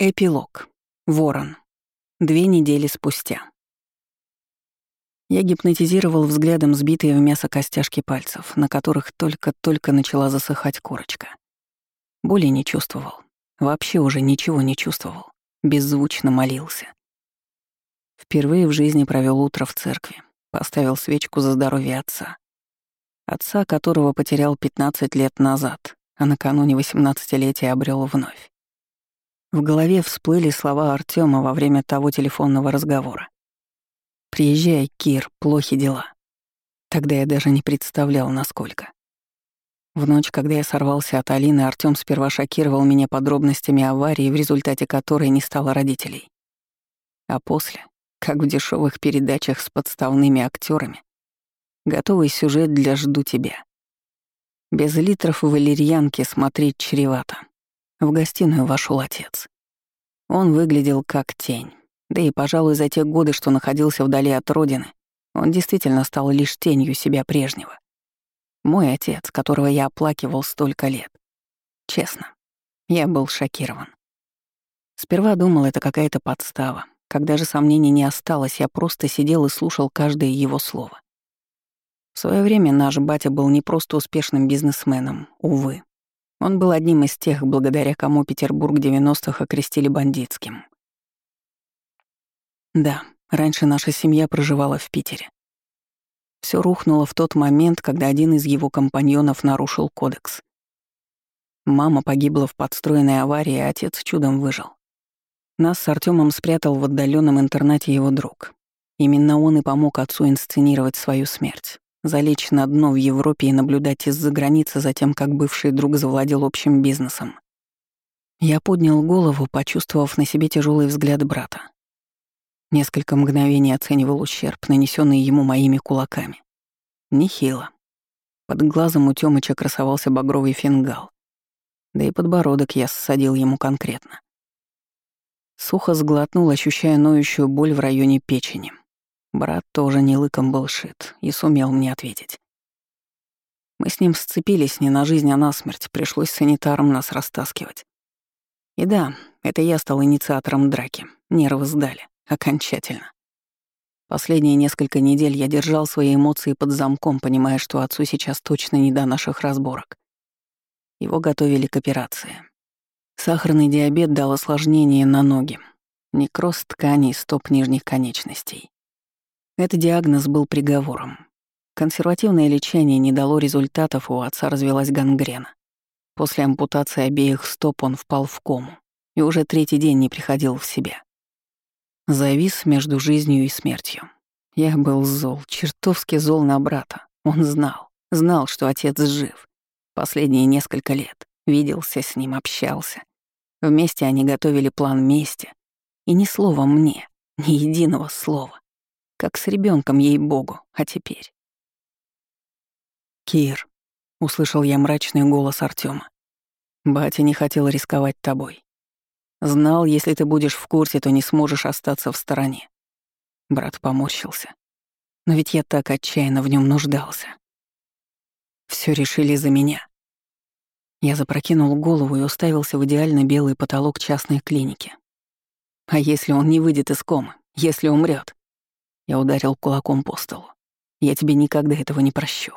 Эпилог. Ворон. Две недели спустя. Я гипнотизировал взглядом сбитые в мясо костяшки пальцев, на которых только-только начала засыхать корочка. Боли не чувствовал. Вообще уже ничего не чувствовал. Беззвучно молился. Впервые в жизни провел утро в церкви. Поставил свечку за здоровье отца. Отца, которого потерял 15 лет назад, а накануне 18-летия обрел вновь. В голове всплыли слова Артема во время того телефонного разговора. «Приезжай, Кир, плохи дела». Тогда я даже не представлял, насколько. В ночь, когда я сорвался от Алины, Артём сперва шокировал меня подробностями аварии, в результате которой не стало родителей. А после, как в дешевых передачах с подставными актерами, готовый сюжет для «Жду тебя». Без литров валерьянки смотреть чревато. В гостиную вошел отец. Он выглядел как тень. Да и, пожалуй, за те годы, что находился вдали от родины, он действительно стал лишь тенью себя прежнего. Мой отец, которого я оплакивал столько лет. Честно, я был шокирован. Сперва думал, это какая-то подстава. Когда же сомнений не осталось, я просто сидел и слушал каждое его слово. В свое время наш батя был не просто успешным бизнесменом, увы. Он был одним из тех, благодаря кому Петербург 90-х окрестили бандитским. Да, раньше наша семья проживала в Питере. Все рухнуло в тот момент, когда один из его компаньонов нарушил кодекс. Мама погибла в подстроенной аварии, а отец чудом выжил. Нас с Артемом спрятал в отдаленном интернате его друг. Именно он и помог отцу инсценировать свою смерть залечь на дно в Европе и наблюдать из-за границы за тем, как бывший друг завладел общим бизнесом. Я поднял голову, почувствовав на себе тяжелый взгляд брата. Несколько мгновений оценивал ущерб, нанесенный ему моими кулаками. Нехило. Под глазом у Тёмыча красовался багровый фингал. Да и подбородок я ссадил ему конкретно. Сухо сглотнул, ощущая ноющую боль в районе печени. Брат тоже не лыком был шит и сумел мне ответить. Мы с ним сцепились не на жизнь, а на смерть, пришлось санитарам нас растаскивать. И да, это я стал инициатором драки, нервы сдали, окончательно. Последние несколько недель я держал свои эмоции под замком, понимая, что отцу сейчас точно не до наших разборок. Его готовили к операции. Сахарный диабет дал осложнение на ноги, некроз тканей стоп нижних конечностей. Этот диагноз был приговором. Консервативное лечение не дало результатов, у отца развелась гангрена. После ампутации обеих стоп он впал в кому и уже третий день не приходил в себя. Завис между жизнью и смертью. Я был зол, чертовски зол на брата. Он знал, знал, что отец жив. Последние несколько лет. Виделся с ним, общался. Вместе они готовили план мести. И ни слова мне, ни единого слова. Как с ребенком ей-богу, а теперь... «Кир», — услышал я мрачный голос Артема. «Батя не хотел рисковать тобой. Знал, если ты будешь в курсе, то не сможешь остаться в стороне». Брат поморщился. Но ведь я так отчаянно в нем нуждался. Все решили за меня. Я запрокинул голову и уставился в идеально белый потолок частной клиники. А если он не выйдет из комы, если умрет? Я ударил кулаком по столу. Я тебе никогда этого не прощу.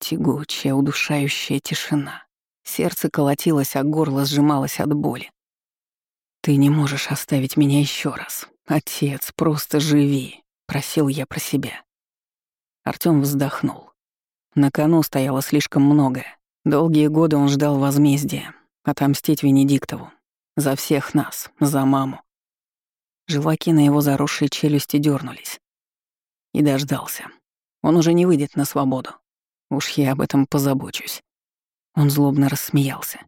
Тягучая, удушающая тишина. Сердце колотилось, а горло сжималось от боли. «Ты не можешь оставить меня еще раз. Отец, просто живи», — просил я про себя. Артём вздохнул. На кону стояло слишком многое. Долгие годы он ждал возмездия, отомстить Венедиктову. За всех нас, за маму. Желаки на его заросшей челюсти дернулись. И дождался. Он уже не выйдет на свободу. Уж я об этом позабочусь. Он злобно рассмеялся.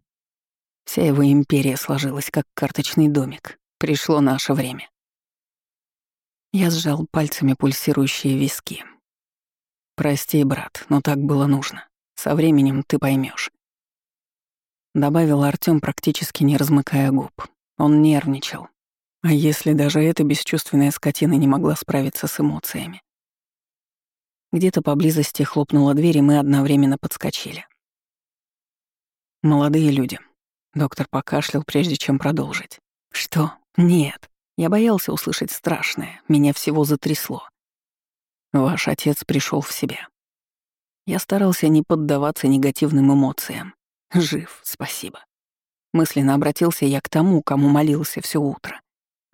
Вся его империя сложилась, как карточный домик. Пришло наше время. Я сжал пальцами пульсирующие виски. «Прости, брат, но так было нужно. Со временем ты поймешь. Добавил Артём, практически не размыкая губ. Он нервничал, а если даже эта бесчувственная скотина не могла справиться с эмоциями? Где-то поблизости хлопнула дверь, и мы одновременно подскочили. «Молодые люди», — доктор покашлял, прежде чем продолжить. Что? Нет. Я боялся услышать страшное. Меня всего затрясло. Ваш отец пришел в себя. Я старался не поддаваться негативным эмоциям. Жив, спасибо. Мысленно обратился я к тому, кому молился все утро.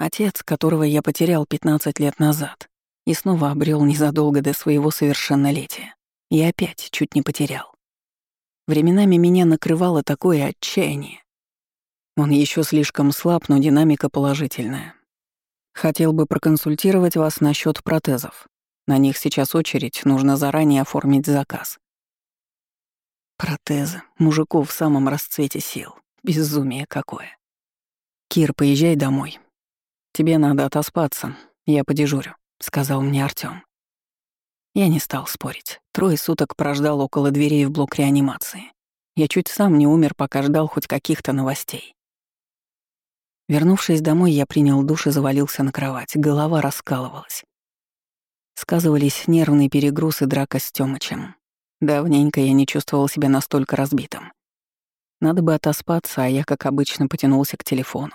Отец, которого я потерял 15 лет назад и снова обрел незадолго до своего совершеннолетия. И опять чуть не потерял. Временами меня накрывало такое отчаяние. Он еще слишком слаб, но динамика положительная. Хотел бы проконсультировать вас насчет протезов. На них сейчас очередь, нужно заранее оформить заказ. Протезы. Мужиков в самом расцвете сил. Безумие какое. Кир, поезжай домой. Тебе надо отоспаться. Я подежурю, сказал мне Артём. Я не стал спорить. Трое суток прождал около дверей в блок реанимации. Я чуть сам не умер, пока ждал хоть каких-то новостей. Вернувшись домой, я принял душ и завалился на кровать. Голова раскалывалась. Сказывались нервный перегруз и драка с Тёмычем. Давненько я не чувствовал себя настолько разбитым. Надо бы отоспаться, а я, как обычно, потянулся к телефону.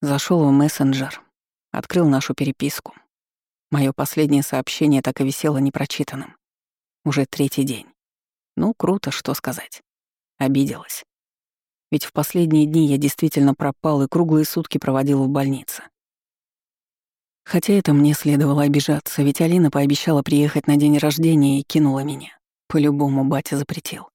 Зашел в мессенджер, открыл нашу переписку. Мое последнее сообщение так и висело непрочитанным. Уже третий день. Ну, круто, что сказать. Обиделась. Ведь в последние дни я действительно пропал и круглые сутки проводил в больнице. Хотя это мне следовало обижаться, ведь Алина пообещала приехать на день рождения и кинула меня. По-любому батя запретил.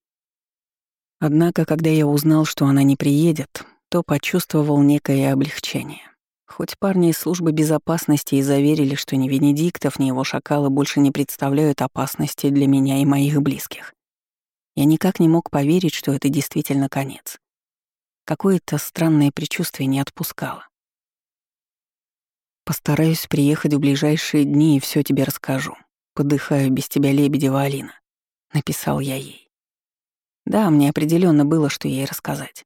Однако, когда я узнал, что она не приедет, то почувствовал некое облегчение. Хоть парни из службы безопасности и заверили, что ни Венедиктов, ни его шакалы больше не представляют опасности для меня и моих близких. Я никак не мог поверить, что это действительно конец. Какое-то странное предчувствие не отпускало. Постараюсь приехать в ближайшие дни и все тебе расскажу. Подыхаю без тебя, Лебедева Алина. Написал я ей. Да, мне определенно было, что ей рассказать.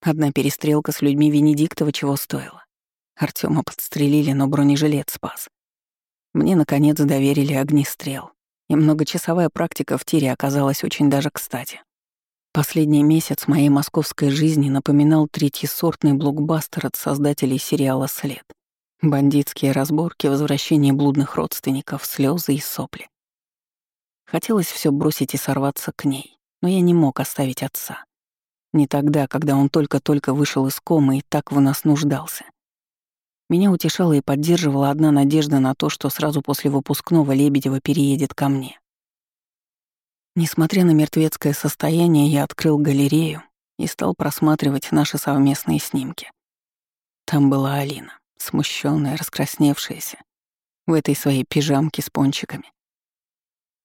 Одна перестрелка с людьми Венедиктова чего стоила. Артема подстрелили, но бронежилет спас. Мне, наконец, доверили огнестрел, и многочасовая практика в тире оказалась очень даже кстати. Последний месяц моей московской жизни напоминал третьесортный блокбастер от создателей сериала «След». Бандитские разборки, возвращение блудных родственников, слезы и сопли. Хотелось все бросить и сорваться к ней, но я не мог оставить отца. Не тогда, когда он только-только вышел из комы и так в нас нуждался. Меня утешала и поддерживала одна надежда на то, что сразу после выпускного Лебедева переедет ко мне. Несмотря на мертвецкое состояние, я открыл галерею и стал просматривать наши совместные снимки. Там была Алина смущенная, раскрасневшаяся, в этой своей пижамке с пончиками.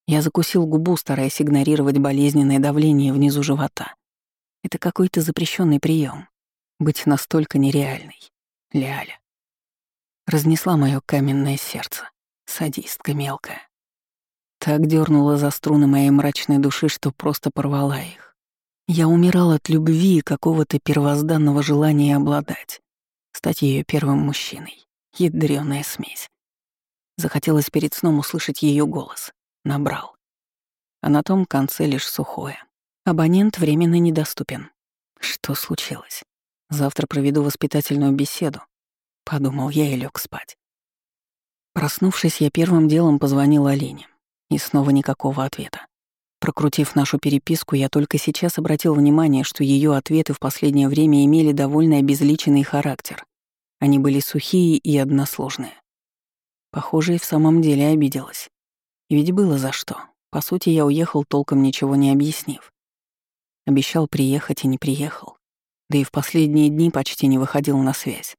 Я закусил губу, стараясь игнорировать болезненное давление внизу живота. Это какой-то запрещенный прием. Быть настолько нереальной. Ляля. Разнесла мое каменное сердце. Садистка мелкая. Так дернула за струны моей мрачной души, что просто порвала их. Я умирал от любви и какого-то первозданного желания обладать стать ее первым мужчиной. Ядрёная смесь. Захотелось перед сном услышать ее голос. Набрал. А на том конце лишь сухое. Абонент временно недоступен. Что случилось? Завтра проведу воспитательную беседу. Подумал я и лег спать. Проснувшись, я первым делом позвонил Алине. И снова никакого ответа. Прокрутив нашу переписку, я только сейчас обратил внимание, что ее ответы в последнее время имели довольно обезличенный характер. Они были сухие и односложные. Похоже, и в самом деле обиделась. Ведь было за что. По сути, я уехал, толком ничего не объяснив. Обещал приехать и не приехал. Да и в последние дни почти не выходил на связь.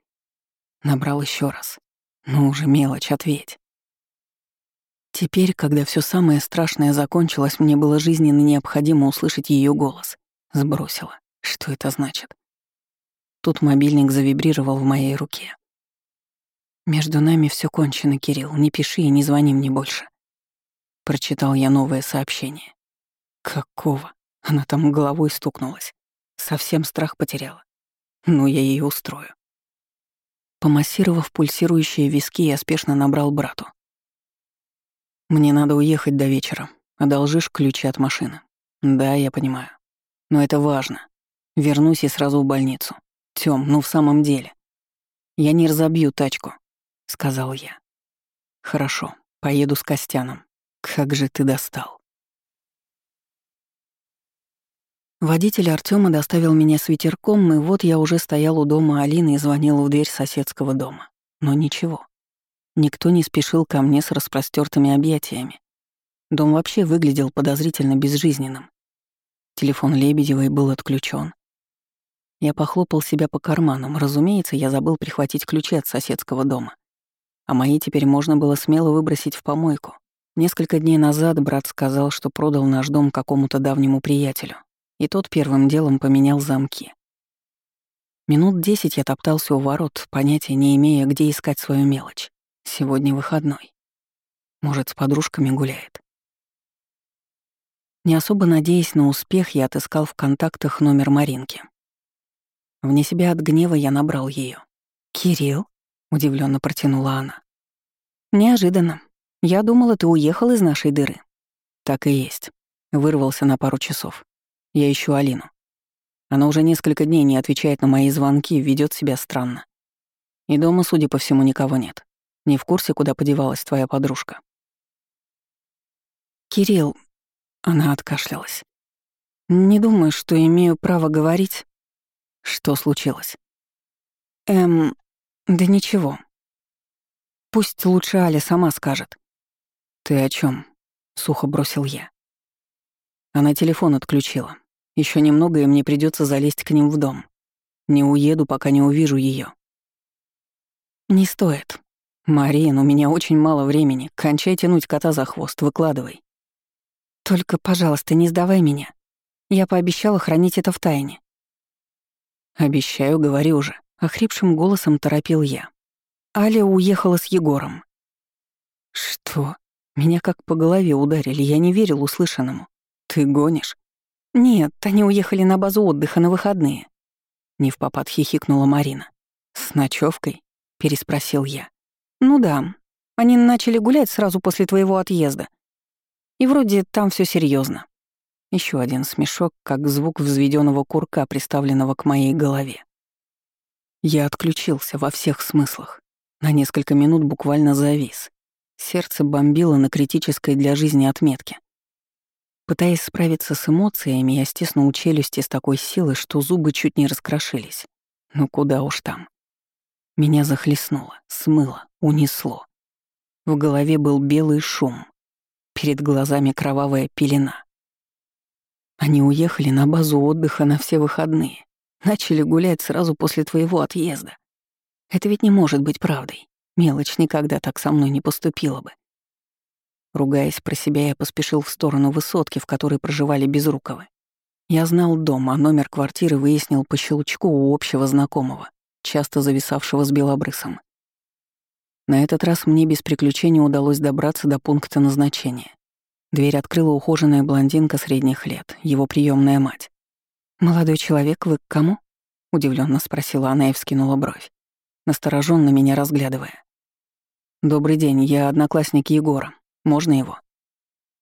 Набрал еще раз. Ну уже мелочь, ответь. Теперь, когда все самое страшное закончилось, мне было жизненно необходимо услышать ее голос. Сбросила. Что это значит? Тут мобильник завибрировал в моей руке. «Между нами все кончено, Кирилл. Не пиши и не звони мне больше». Прочитал я новое сообщение. «Какого?» Она там головой стукнулась. Совсем страх потеряла. Ну, я ее устрою. Помассировав пульсирующие виски, я спешно набрал брату. Мне надо уехать до вечера. Одолжишь ключи от машины? Да, я понимаю. Но это важно. Вернусь и сразу в больницу. Тём, ну в самом деле. Я не разобью тачку», — сказал я. «Хорошо, поеду с Костяном. Как же ты достал». Водитель Артема доставил меня с ветерком, и вот я уже стоял у дома Алины и звонил в дверь соседского дома. Но ничего. Никто не спешил ко мне с распростертыми объятиями. Дом вообще выглядел подозрительно безжизненным. Телефон Лебедевой был отключен. Я похлопал себя по карманам. Разумеется, я забыл прихватить ключи от соседского дома. А мои теперь можно было смело выбросить в помойку. Несколько дней назад брат сказал, что продал наш дом какому-то давнему приятелю и тот первым делом поменял замки. Минут десять я топтался у ворот, понятия не имея, где искать свою мелочь. Сегодня выходной. Может, с подружками гуляет. Не особо надеясь на успех, я отыскал в контактах номер Маринки. Вне себя от гнева я набрал ее. «Кирилл?» — удивленно протянула она. «Неожиданно. Я думала, ты уехал из нашей дыры». «Так и есть. Вырвался на пару часов. Я ищу Алину. Она уже несколько дней не отвечает на мои звонки, ведет себя странно. И дома, судя по всему, никого нет. Не в курсе, куда подевалась твоя подружка. «Кирилл...» — она откашлялась. «Не думаю, что имею право говорить...» «Что случилось?» «Эм... Да ничего. Пусть лучше Аля сама скажет». «Ты о чем? сухо бросил я. Она телефон отключила. Еще немного, и мне придется залезть к ним в дом. Не уеду, пока не увижу ее. Не стоит. Марин, у меня очень мало времени. Кончай тянуть кота за хвост, выкладывай. Только, пожалуйста, не сдавай меня. Я пообещала хранить это в тайне. Обещаю, говори уже. Охрипшим голосом торопил я. Аля уехала с Егором. Что? Меня как по голове ударили, я не верил услышанному. Ты гонишь? «Нет, они уехали на базу отдыха на выходные», — не в попад хихикнула Марина. «С ночевкой? переспросил я. «Ну да. Они начали гулять сразу после твоего отъезда. И вроде там все серьезно. Еще один смешок, как звук взведенного курка, приставленного к моей голове. Я отключился во всех смыслах. На несколько минут буквально завис. Сердце бомбило на критической для жизни отметке. Пытаясь справиться с эмоциями, я стиснул челюсти с такой силой, что зубы чуть не раскрошились. Ну куда уж там. Меня захлестнуло, смыло, унесло. В голове был белый шум. Перед глазами кровавая пелена. Они уехали на базу отдыха на все выходные. Начали гулять сразу после твоего отъезда. Это ведь не может быть правдой. Мелочь никогда так со мной не поступила бы. Ругаясь про себя, я поспешил в сторону высотки, в которой проживали Безруковы. Я знал дом, а номер квартиры выяснил по щелчку у общего знакомого, часто зависавшего с белобрысом. На этот раз мне без приключений удалось добраться до пункта назначения. Дверь открыла ухоженная блондинка средних лет, его приемная мать. «Молодой человек, вы к кому?» — удивленно спросила она и вскинула бровь, настороженно меня разглядывая. «Добрый день, я одноклассник Егора. Можно его?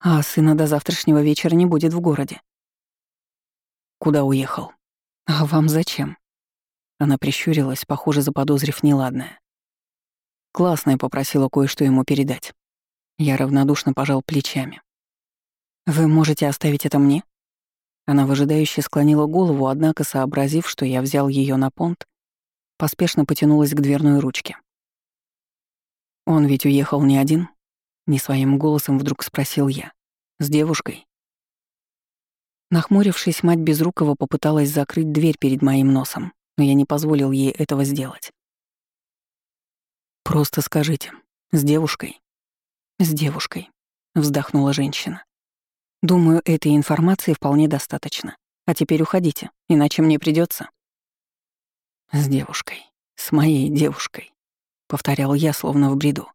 А сына до завтрашнего вечера не будет в городе. Куда уехал? А вам зачем? Она прищурилась, похоже, заподозрив неладное. Классная попросила кое-что ему передать. Я равнодушно пожал плечами. «Вы можете оставить это мне?» Она выжидающе склонила голову, однако, сообразив, что я взял ее на понт, поспешно потянулась к дверной ручке. Он ведь уехал не один, не своим голосом вдруг спросил я. «С девушкой?» Нахмурившись, мать Безрукова попыталась закрыть дверь перед моим носом, но я не позволил ей этого сделать. «Просто скажите, с девушкой?» «С девушкой», — вздохнула женщина. «Думаю, этой информации вполне достаточно. А теперь уходите, иначе мне придется. «С девушкой, с моей девушкой», — повторял я, словно в бреду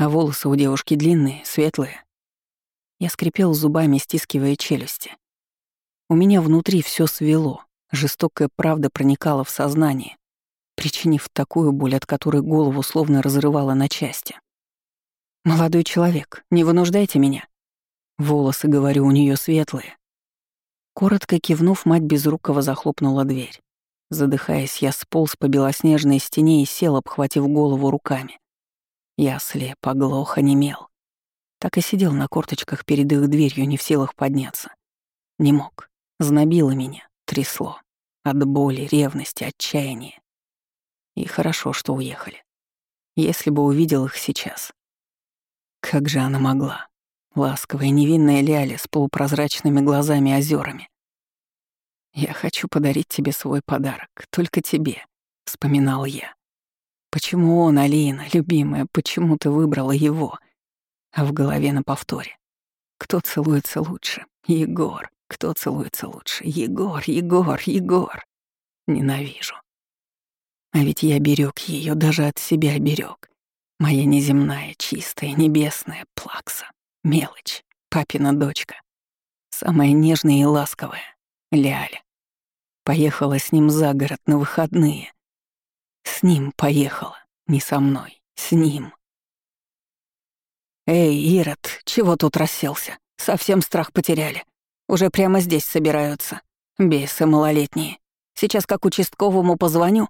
а волосы у девушки длинные, светлые. Я скрипел зубами, стискивая челюсти. У меня внутри все свело, жестокая правда проникала в сознание, причинив такую боль, от которой голову словно разрывала на части. «Молодой человек, не вынуждайте меня». Волосы, говорю, у нее светлые. Коротко кивнув, мать Безрукова захлопнула дверь. Задыхаясь, я сполз по белоснежной стене и сел, обхватив голову руками. Я слеп, оглох, онемел. Так и сидел на корточках перед их дверью, не в силах подняться. Не мог. Знобило меня, трясло. От боли, ревности, отчаяния. И хорошо, что уехали. Если бы увидел их сейчас. Как же она могла? Ласковая, невинная Ляля с полупрозрачными глазами озерами. «Я хочу подарить тебе свой подарок, только тебе», — вспоминал я. «Почему он, Алина, любимая, почему ты выбрала его?» А в голове на повторе. «Кто целуется лучше? Егор. Кто целуется лучше? Егор, Егор, Егор. Ненавижу. А ведь я берег ее, даже от себя берег. Моя неземная, чистая, небесная плакса. Мелочь. Папина дочка. Самая нежная и ласковая. Ляля. Поехала с ним за город на выходные. С ним поехала, не со мной, с ним. «Эй, Ирод, чего тут расселся? Совсем страх потеряли. Уже прямо здесь собираются. Бесы малолетние. Сейчас как участковому позвоню».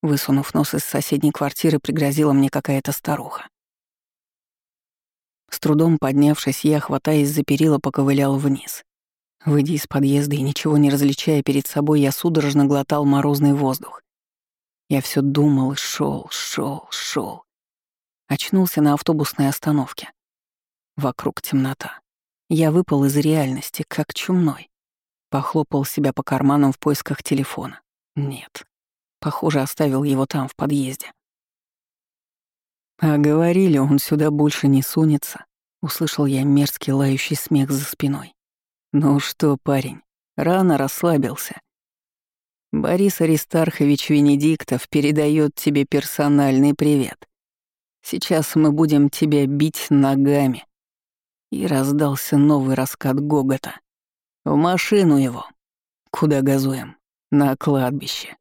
Высунув нос из соседней квартиры, пригрозила мне какая-то старуха. С трудом поднявшись, я, хватаясь за перила, поковылял вниз. Выйдя из подъезда и ничего не различая перед собой, я судорожно глотал морозный воздух. Я все думал, шел, шел, шел. Очнулся на автобусной остановке. Вокруг темнота. Я выпал из реальности, как чумной. Похлопал себя по карманам в поисках телефона. Нет. Похоже, оставил его там, в подъезде. А говорили, он сюда больше не сунется. Услышал я мерзкий лающий смех за спиной. «Ну что, парень, рано расслабился. Борис Аристархович Венедиктов передает тебе персональный привет. Сейчас мы будем тебя бить ногами». И раздался новый раскат гогота. «В машину его. Куда газуем? На кладбище».